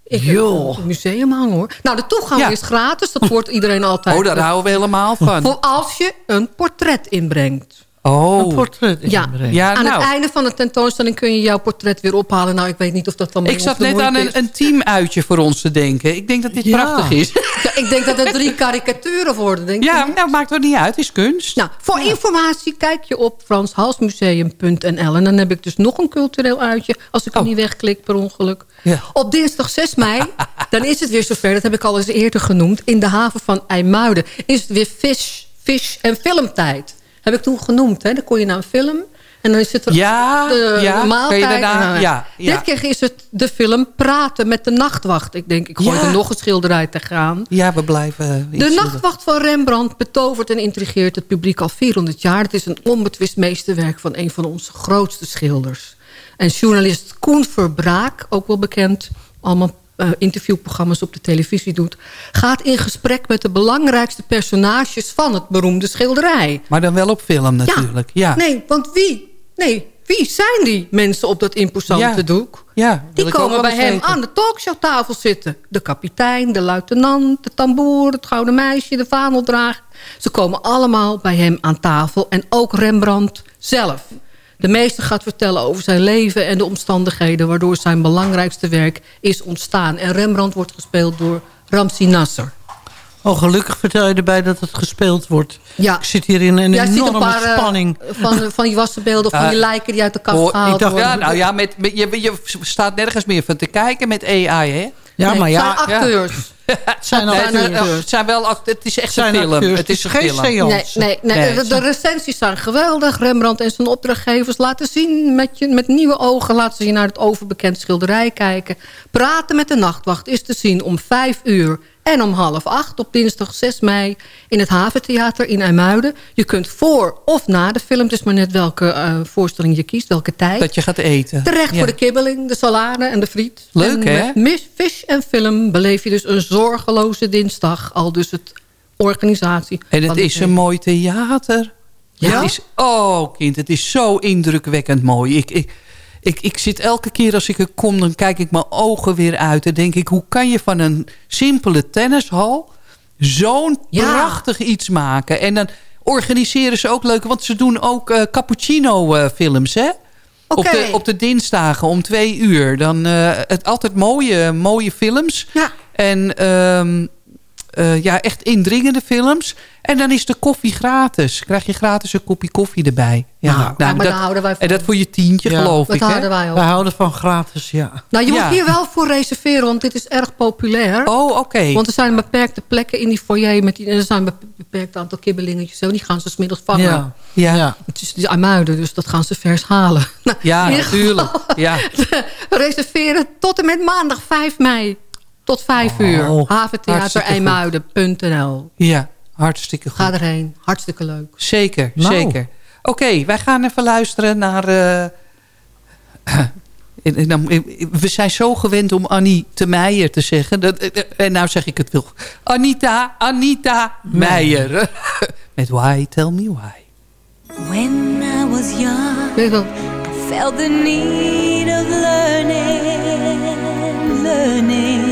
Ik het museum hangen hoor. Nou, de toegang Ja. is gratis. Dat wordt iedereen altijd. Oh, daar houden we helemaal van. Voor als je een portret inbrengt. Oh. Een portret Ja, aan nou. het einde van de tentoonstelling kun je jouw portret weer ophalen. Nou, ik weet niet of dat dan Ik zat net aan een, een teamuitje voor ons te denken. Ik denk dat dit Ja. prachtig is. Ja, ik denk dat er drie karikaturen worden, denk Ja, ik. nou maakt het niet uit. Het is kunst. Nou, voor informatie kijk je op franshalsmuseum.nl. En dan heb ik dus nog een cultureel uitje... als ik hem niet wegklik per ongeluk. Ja. Op dinsdag 6 mei, dan is het weer zover... dat heb ik al eens eerder genoemd... in de haven van IJmuiden is het weer vis, vis en filmtijd. Heb ik toen genoemd, hè? Dan kon je naar een film... En dan is het er Ja, de, ja, de kun maaltijd. daarna- en, ja, ja. Dit keer is het de film Praten met de Nachtwacht. Ik denk, ik gooi er nog een schilderij te gaan. Ja, we blijven... eh, De. Nachtwacht van Rembrandt betovert en intrigeert het publiek al 400 jaar. Het is een onbetwist meesterwerk van een van onze grootste schilders. En journalist Koen Verbraak, ook wel bekend... allemaal eh, interviewprogramma's op de televisie doet... gaat in gesprek met de belangrijkste personages van het beroemde schilderij. Maar dan wel op film natuurlijk. Ja. Nee, want wie? Nee, wie zijn die mensen op dat imposante Ja. doek? Ja, Die komen bij hem weten. aan de talkshowtafel zitten. De kapitein, de luitenant, de tamboer, het gouden meisje, de vaandeldrager. Ze komen allemaal bij hem aan tafel. En ook Rembrandt zelf. De meester gaat vertellen over zijn leven en de omstandigheden... waardoor zijn belangrijkste werk is ontstaan. En Rembrandt wordt gespeeld door Ramsi Nasser. Oh, gelukkig vertel je erbij dat het gespeeld wordt. Ja. Ik zit hier in een Jij enorme een paar eh, spanning. van, van die wassenbeelden of van Uh, die lijken die uit de kast Oh, gehaald ik dacht, worden. ja, nou ja, met, met- je, je staat nergens meer van te kijken met AI, hè? Ja, Nee, maar het ja, zijn acteurs. het zijn Nee, acteurs. het, zijn wel, het is echt Zijn een film. acteurs. Het is een geen seance. Nee, nee, nee, Nee, de, de recensies zijn geweldig. Rembrandt en zijn opdrachtgevers laten zien... met, je, met nieuwe ogen laten ze je naar het overbekend schilderij kijken. Praten met de nachtwacht is te zien om vijf uur en om half acht... op dinsdag 6 mei in het Haventheater in IJmuiden. Je kunt voor of na de film, het is maar net welke eh, voorstelling je kiest, welke tijd... Dat je gaat eten. Terecht Ja. voor de kibbeling, de salade en de friet. Leuk, en hè? Met vis en film beleef je dus een zorgeloze dinsdag. Al dus het organisatie. En het is een mooi theater. Ja? Het is, oh, kind, het is zo indrukwekkend mooi. Ik, ik, ik, ik zit elke keer als ik er kom, dan kijk ik mijn ogen weer uit. En denk ik, hoe kan je van een simpele tennishal zo'n Ja. prachtig iets maken? En dan organiseren ze ook leuk, want ze doen ook eh, cappuccino-films, hè? Op, de, op de dinsdagen om twee uur. Dan eh, het, altijd mooie, mooie films. Ja. En ehm, eh, ja, echt indringende films. En dan is de koffie gratis. Krijg je gratis een kopje koffie erbij. Ja, Nou, maar daar houden wij van. En dat voor je tientje, Ja, geloof Dat ik. hè? houden wij ook. Wij houden van gratis, ja. Nou, je Ja. moet hier wel voor reserveren, want dit is erg populair. Oh, oké. Want er zijn beperkte plekken in die foyer. Met die, en er zijn een beperkt aantal kibbelingetjes. Zo, die gaan ze smiddags vangen. Ja. Ja. Het is aan muiden, dus dat gaan ze vers halen. Nou, ja natuurlijk. Ja. reserveren tot en met maandag 5 mei. Tot 5 uur. Oh, hartstikke Haventheaterijmuiden.nl ja, hartstikke goed. Ga erheen. Hartstikke leuk. Zeker, Nou. zeker. Oké, wij gaan even luisteren naar... eh, dan- we zijn zo gewend om Annie te Meijer te zeggen. Dat, eh, en nou zeg ik het wel. Anita, Anita Meijer. Met Why, Tell Me Why. When I was young, I felt the need of learning, learning.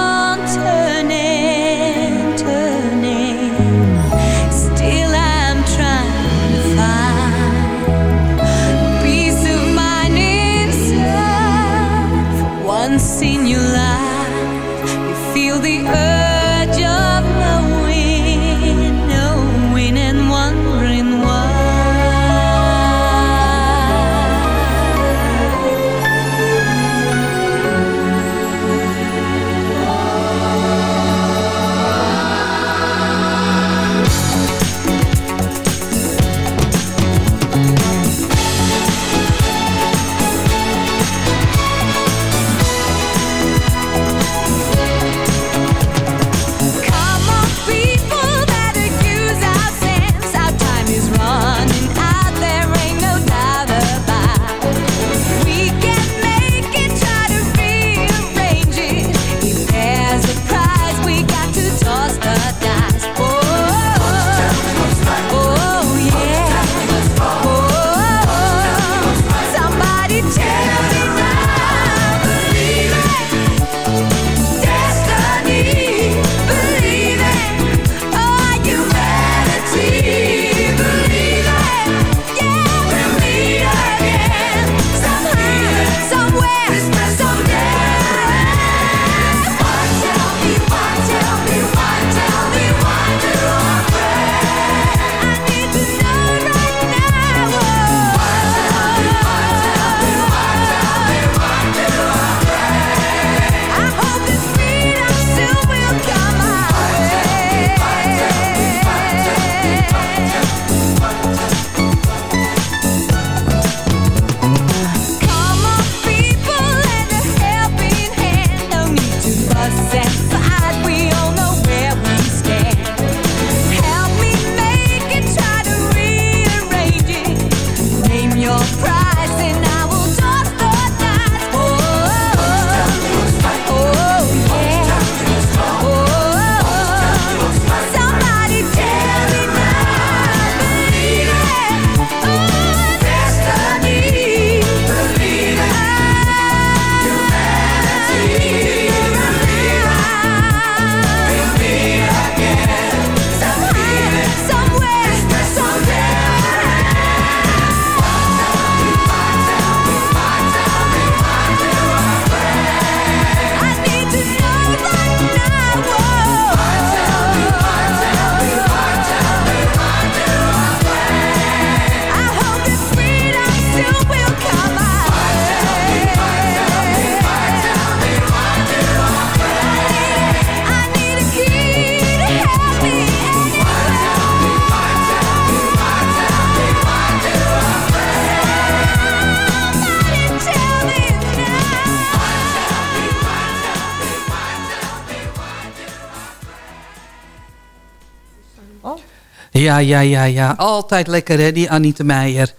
Ja, ja, ja, ja. Altijd lekker, hè, die Anita Meijer.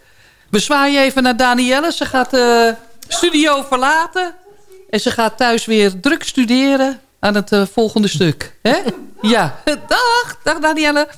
We zwaaien even naar Danielle. Ze gaat de studio verlaten. En ze gaat thuis weer druk studeren aan het eh, volgende stuk. Hè? Ja. Dag, dag Danielle.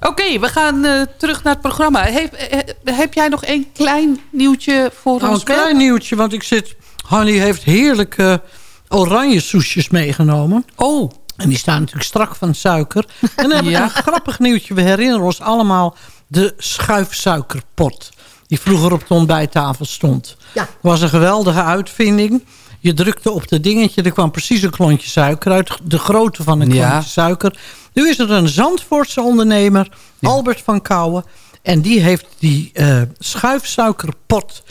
Oké, we gaan eh, terug naar het programma. Heb, eh, heb jij nog een klein nieuwtje voor Nou, ons? een klein nieuwtje, want ik zit... Hanny heeft heerlijke oranje soesjes meegenomen. Oh. En die staan natuurlijk strak van suiker. En dan heb Ja. een grappig nieuwtje. We herinneren ons allemaal de schuifsuikerpot. Die vroeger op de ontbijttafel stond. Ja. was een geweldige uitvinding. Je drukte op het dingetje, er kwam precies een klontje suiker uit. De grootte van een Ja. klontje suiker. Nu is er een Zandvoortse ondernemer, Albert van Kouwen. En die heeft die eh, schuifsuikerpot,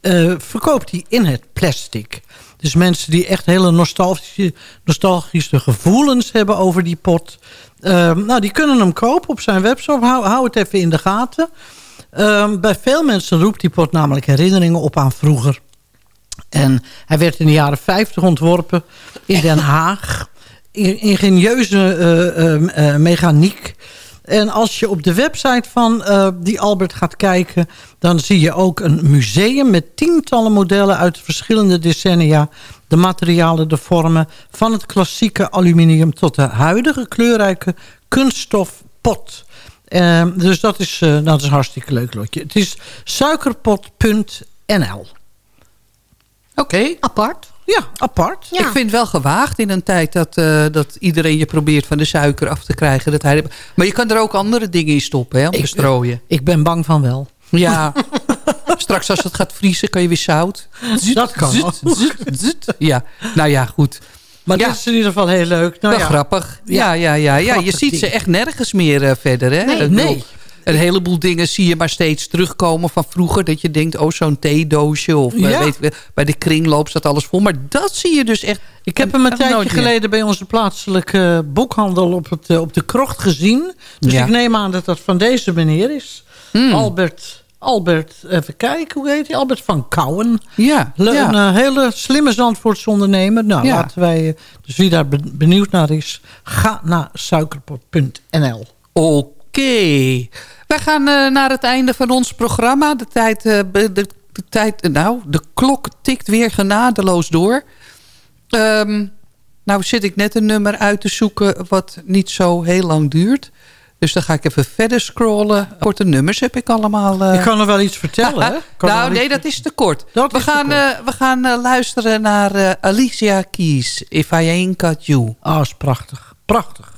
eh, verkoopt die in het plastic. Dus mensen die echt hele nostalgische, nostalgische gevoelens hebben over die pot. eh, nou, die kunnen hem kopen op zijn webshop. Hou, het even in de gaten. Ehm, bij veel mensen roept die pot namelijk herinneringen op aan vroeger. En hij werd in de jaren 50 ontworpen in Den Haag. In- Ingenieuze eh, eh, eh, mechaniek. En als je op de website van eh, die Albert gaat kijken... dan zie je ook een museum met tientallen modellen uit verschillende decennia. De materialen, de vormen, van het klassieke aluminium... tot de huidige kleurrijke kunststof pot. Eh, dus dat is, eh, dat is hartstikke leuk, Lotje. Het is suikerpot.nl. Oké. Apart. Ja, apart. Ik vind het wel gewaagd in een tijd dat, eh, dat iedereen je probeert van de suiker af te krijgen. Dat hij, maar je kan er ook andere dingen in stoppen, hè, om te strooien. Ik ben bang van wel. Ja. Straks als het gaat vriezen, kan je weer zout. Dat kan Zut, ook. zut, zut. Ja, nou ja, goed. Maar Ja. dit is in ieder geval heel leuk. Nou wel ja. grappig. Ja, ja, ja. ja. Je ziet ding. ze echt nergens meer eh, verder. Hè? Ik nee. Een heleboel dingen zie je maar steeds terugkomen van vroeger. Dat je denkt, oh zo'n theedoosje. Of eh, Ja. weet, je, bij de kringloop staat alles vol. Maar dat zie je dus echt Ik heb hem een tijdje geleden bij onze plaatselijke boekhandel op, het, eh, op de krocht gezien. Dus Ja. ik neem aan dat dat van deze meneer is. Albert, Albert, even kijken, hoe heet hij? Albert van Kouwen. Ja, Le- ja. Een eh, hele slimme Zandvoortse ondernemer. Nou, Ja. laten wij, eh, dus wie daar be- benieuwd naar is, ga naar suikerpot.nl. Oké. Wij gaan eh, naar het einde van ons programma. De tijd, eh, de, de tijd, eh, nou, de klok tikt weer genadeloos door. Ehm, nou zit ik net een nummer uit te zoeken wat niet zo heel lang duurt. Dus dan ga ik even verder scrollen. Korte nummers heb ik allemaal. eh. Ik kan nog wel iets vertellen, hè? Nou, nee, iets- dat is te kort. Dat we, is te gaan, kort. we gaan luisteren naar Alicia Keys. If I Ain't Got You. Ah, is prachtig. Prachtig.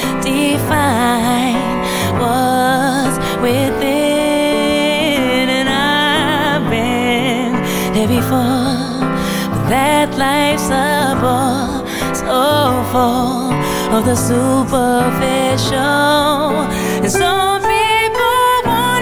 define what's within, and I've been there before. But that life's a bore, so full of the superficial, and people want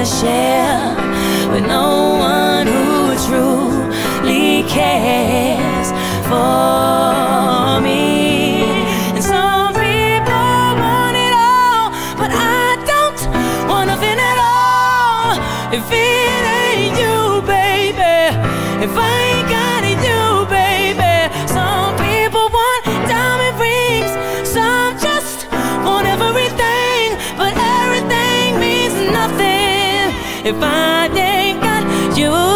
to share, with no one who truly cares if I ain't got you.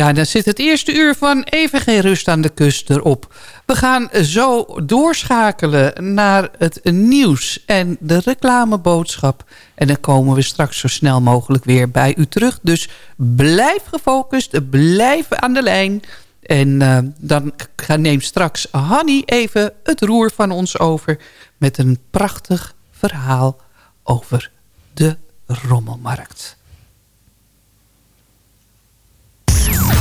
Ja, dan zit het eerste uur van Even Geen Rust aan de Kust erop. We gaan zo doorschakelen naar het nieuws en de reclameboodschap. En dan komen we straks zo snel mogelijk weer bij u terug. Dus blijf gefocust, blijf aan de lijn. En eh, dan neemt straks Hanny even het roer van ons over... met een prachtig verhaal over de rommelmarkt.